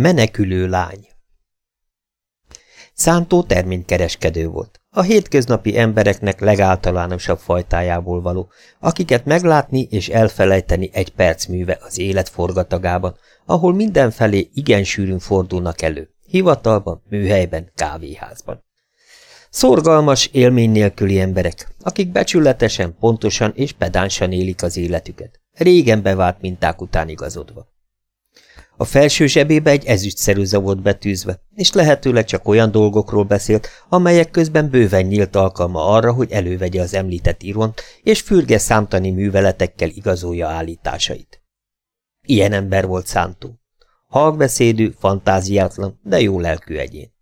Menekülő lány Szántó terménykereskedő volt. A hétköznapi embereknek legáltalánosabb fajtájából való, akiket meglátni és elfelejteni egy perc műve az élet forgatagában, ahol mindenfelé igen sűrűn fordulnak elő, hivatalban, műhelyben, kávéházban. Szorgalmas, élmény nélküli emberek, akik becsületesen, pontosan és pedánsan élik az életüket, régen bevált minták után igazodva. A felső zsebébe egy ezüstszerűze volt betűzve, és lehetőleg csak olyan dolgokról beszélt, amelyek közben bőven nyílt alkalma arra, hogy elővegye az említett íront, és fürge számtani műveletekkel igazolja állításait. Ilyen ember volt Szántó. Halkbeszédű, fantáziátlan, de jó lelkű egyén.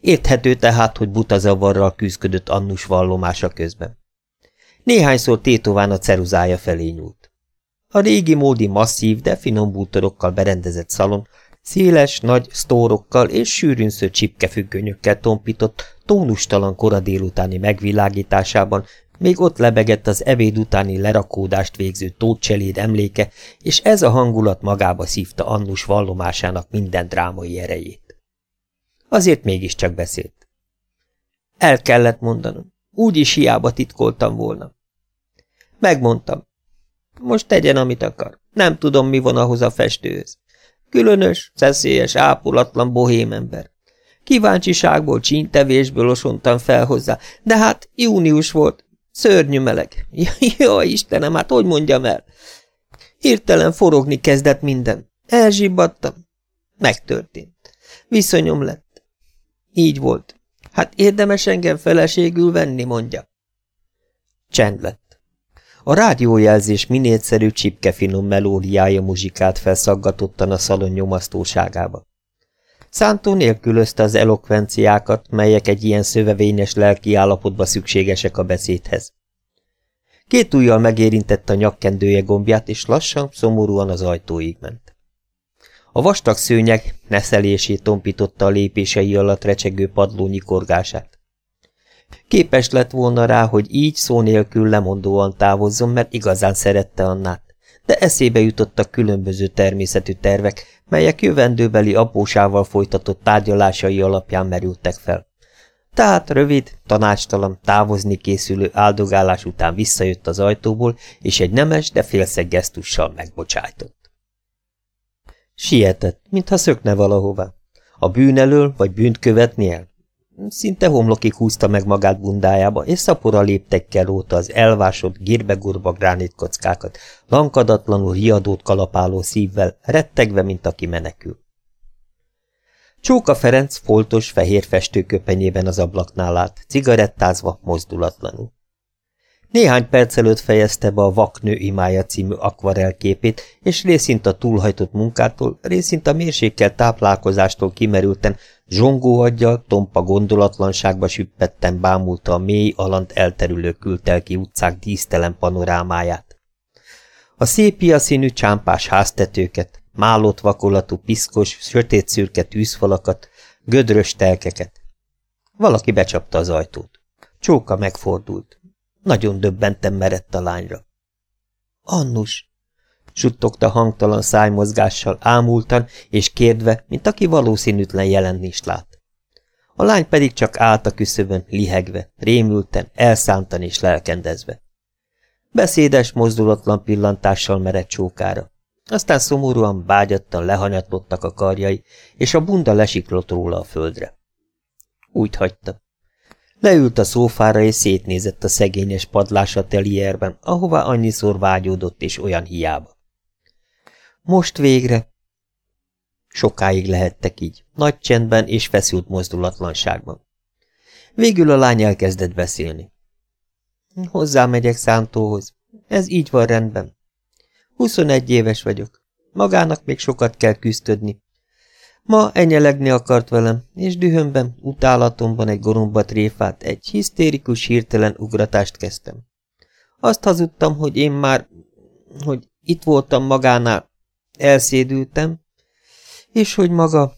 Érthető tehát, hogy buta zavarral küzdködött Annus vallomása közben. Néhányszor tétován a ceruzája felé nyúlt. A régi módi masszív, de finom bútorokkal berendezett szalon széles, nagy sztórokkal és sűrűn sző csipkefüggönyökkel tompított, tónustalan kora délutáni megvilágításában még ott lebegett az ebéd utáni lerakódást végző tótcseléd emléke, és ez a hangulat magába szívta Annus vallomásának minden drámai erejét. Azért mégiscsak beszélt. El kellett mondanom, úgy is hiába titkoltam volna. Megmondtam, most tegyen, amit akar. Nem tudom, mi van ahhoz a festőhöz. Különös, szeszélyes, ápolatlan bohém ember. Kíváncsiságból, csíntevésből osontam fel hozzá, de hát június volt, szörnyű meleg. Jó, Istenem, hát hogy mondjam el? Hirtelen forogni kezdett minden. Elzsibbadtam. Megtörtént. Viszonyom lett. Így volt. Hát érdemes engem feleségül venni, mondja. Csend lett. A rádiójelzés minélszerű csipkefinom melódiája muzsikált felszaggatottan a szalon nyomasztóságába. Szántó nélkülözte az elokvenciákat, melyek egy ilyen szövevényes lelki állapotba szükségesek a beszédhez. Két ujjal megérintette a nyakkendője gombját, és lassan, szomorúan az ajtóig ment. A vastag szőnyeg neszelését tompította a lépései alatt recsegő padló nyikorgását. Képes lett volna rá, hogy így szó nélkül lemondóan távozzon, mert igazán szerette Annát, de eszébe jutottak különböző természetű tervek, melyek jövendőbeli apósával folytatott tárgyalásai alapján merültek fel. Tehát rövid, tanácstalan, távozni készülő áldogálás után visszajött az ajtóból, és egy nemes, de félszeg gesztussal megbocsájtott. Sietett, mintha szökne valahová. A bűn elől, vagy bűnt követni el? Szinte homlokig húzta meg magát bundájába, és szapora léptekkel róta az elvásott, gírbegurba gránitkockákat, lankadatlanul riadót kalapáló szívvel, rettegve, mint aki menekül. Csóka Ferenc foltos, fehér festőköpenyében az ablaknál állt, cigarettázva, mozdulatlanul. Néhány perc előtt fejezte be a Vaknő imája című akvarelképét, és részint a túlhajtott munkától, részint a mérsékkel táplálkozástól kimerülten zsongóaggyal, tompa gondolatlanságba süppetten bámulta a mély, alant elterülő kültelki utcák dísztelen panorámáját. A szépia színű csámpás háztetőket, málott vakolatú piszkos, sötét szürke tűzfalakat, gödrös telkeket. Valaki becsapta az ajtót. Csóka megfordult. Nagyon döbbenten merett a lányra. Annus! suttogta hangtalan szájmozgással, ámultan és kérdve, mint aki valószínűtlen jelentést lát. A lány pedig csak állt a küszöbön, lihegve, rémülten, elszántan és lelkendezve. Beszédes, mozdulatlan pillantással merett csókára. Aztán szomorúan, bágyattan lehanyatlottak a karjai, és a bunda lesiklott róla a földre. Úgy hagyta. Leült a szófára, és szétnézett a szegényes padlás a telierben, ahová annyiszor vágyódott, és olyan hiába. Most végre! Sokáig lehettek így, nagy csendben és feszült mozdulatlanságban. Végül a lány elkezdett beszélni. Hozzámegyek Szántóhoz. Ez így van rendben. Huszonegy éves vagyok. Magának még sokat kell küzdödni. Ma enyelegni akart velem, és dühömben, utálatomban egy goromba tréfát, egy hisztérikus hirtelen ugratást kezdtem. Azt hazudtam, hogy én már, hogy itt voltam magánál, elszédültem, és hogy maga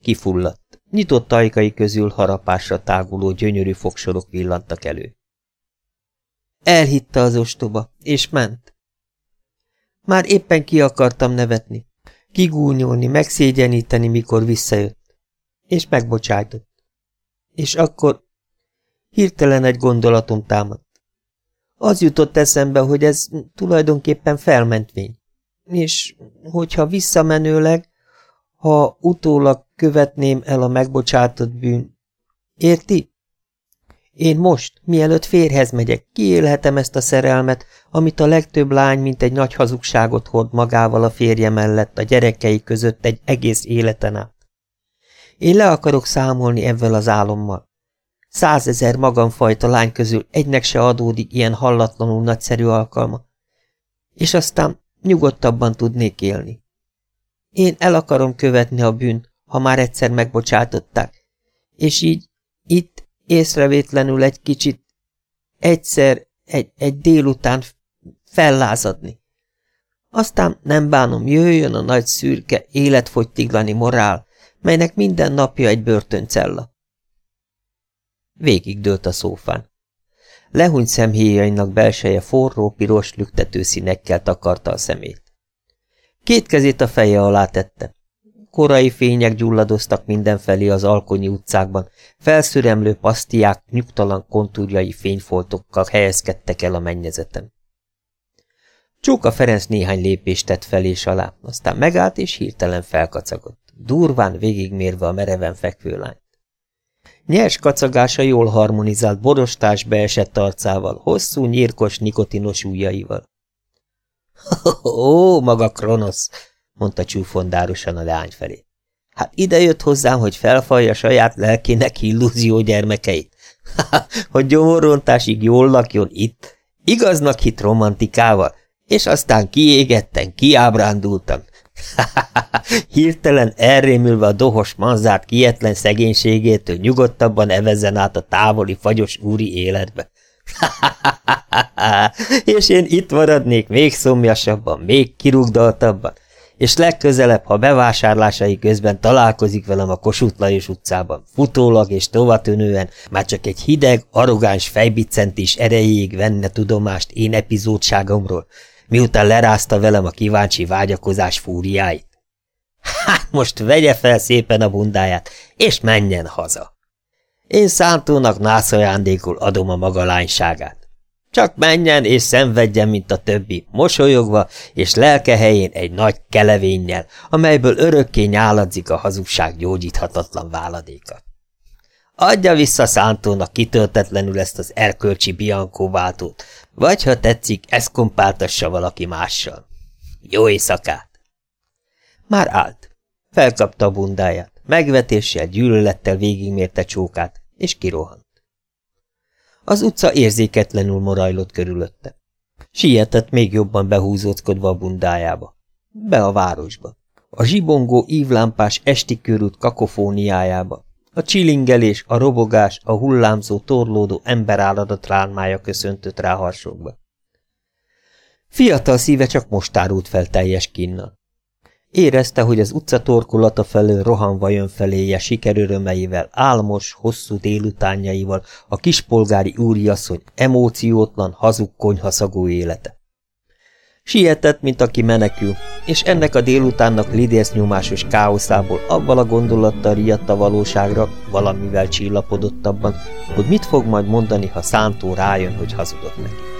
kifulladt. Nyitott ajkai közül harapásra táguló gyönyörű fogsorok villantak elő. Elhitte az ostoba, és ment. Már éppen ki akartam nevetni. Kigúnyolni, megszégyeníteni, mikor visszajött. És megbocsájtott. És akkor hirtelen egy gondolatom támadt. Az jutott eszembe, hogy ez tulajdonképpen felmentvény. És hogyha visszamenőleg, ha utólag követném el a megbocsátott bűn. Érti? Én most, mielőtt férhez megyek, kiélhetem ezt a szerelmet, amit a legtöbb lány, mint egy nagy hazugságot hord magával a férje mellett, a gyerekei között egy egész életen át. Én le akarok számolni ezzel az álommal. Százezer magamfajta lány közül egynek se adódik ilyen hallatlanul nagyszerű alkalma. És aztán nyugodtabban tudnék élni. Én el akarom követni a bűn, ha már egyszer megbocsátották, és így, itt, észrevétlenül egy kicsit, egyszer, egy, egy délután fellázadni. Aztán nem bánom, jöjjön a nagy szürke, életfogytiglani morál, melynek minden napja egy börtöncella. Végig dőlt a szófán. Lehúny szemhéjainak belseje forró, piros, lüktető színekkel takarta a szemét. Két kezét a feje alá tette. Korai fények gyulladoztak mindenfelé az alkonyi utcákban, felszüremlő pasztiák nyugtalan kontúrjai fényfoltokkal helyezkedtek el a mennyezeten. Csóka Ferenc néhány lépést tett fel és alá, aztán megállt és hirtelen felkacagott, durván végigmérve a mereven fekvő lányt. Nyers kacagása jól harmonizált borostás beesett arcával, hosszú, nyírkos, nikotinos ujjaival. – Ó, maga Kronosz! – mondta csúfondárosan a leány felé. – Hát ide jött hozzám, hogy felfalja saját lelkének illúzió gyermekeit. hogy gyomorrontásig jól lakjon itt. Igaznak hit romantikával, és aztán kiégetten, kiábrándultam. Hirtelen elrémülve a dohos manzát kietlen szegénységétől nyugodtabban evezzen át a távoli fagyos úri életbe. és én itt maradnék még szomjasabban, még kirugdaltabban, és legközelebb, ha bevásárlásai közben találkozik velem a Kossuth Lajos utcában, futólag és tovatönően, már csak egy hideg, arrogáns fejbiccentés erejéig venne tudomást én epizódságomról, miután lerázta velem a kíváncsi vágyakozás fúriáit. Hát most vegye fel szépen a bundáját, és menjen haza. Én szántónak nászajándékul adom a maga lányságát. Csak menjen és szenvedjen, mint a többi, mosolyogva és lelke helyén egy nagy kelevénnyel, amelyből örökké nyáladzik a hazugság gyógyíthatatlan váladéka. Adja vissza szántónak kitöltetlenül ezt az erkölcsi Bianco vagy ha tetszik, eszkompáltassa valaki mással. Jó éjszakát! Már állt. Felkapta a bundáját, megvetéssel, gyűlölettel végigmérte csókát, és kirohant. Az utca érzéketlenül morajlott körülötte. Sietett még jobban behúzódkodva a bundájába. Be a városba. A zsibongó ívlámpás esti körút kakofóniájába, a csilingelés, a robogás, a hullámzó, torlódó emberálladat rálmája köszöntött rá harsogba. Fiatal szíve csak most árult fel teljes kinnal. Érezte, hogy az utca torkolata felől rohanva jön feléje sikerörömeivel, álmos, hosszú délutánjaival a kispolgári úriasszony emóciótlan, hazug konyhaszagú élete. Sietett, mint aki menekül, és ennek a délutánnak lidérsz nyomásos káoszából abban a gondolattal riadt a valóságra, valamivel csillapodott abban, hogy mit fog majd mondani, ha szántó rájön, hogy hazudott neki.